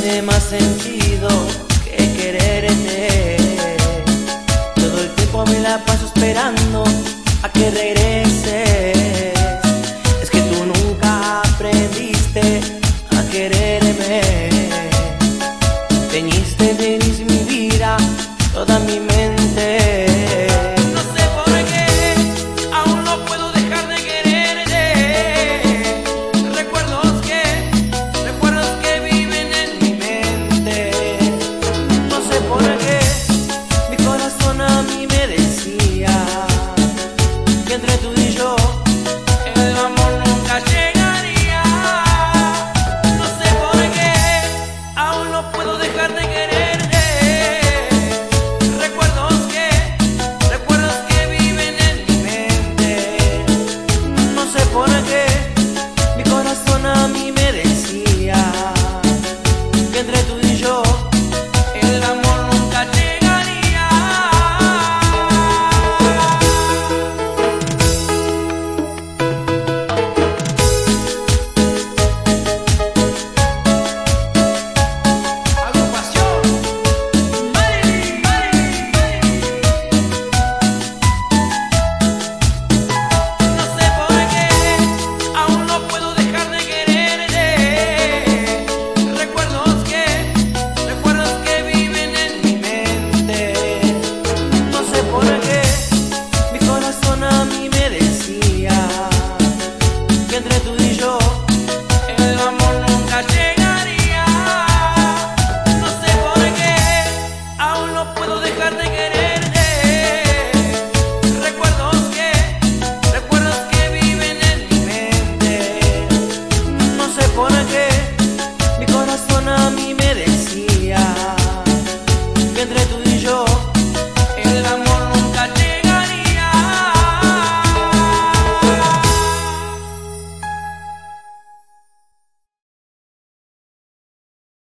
tiene más sentido que quererte. Todo el tiempo me la paso esperando a que regreses. Es que tú nunca aprendiste a quererme. Teñiste, venís mi vida, toda mi mente. en el.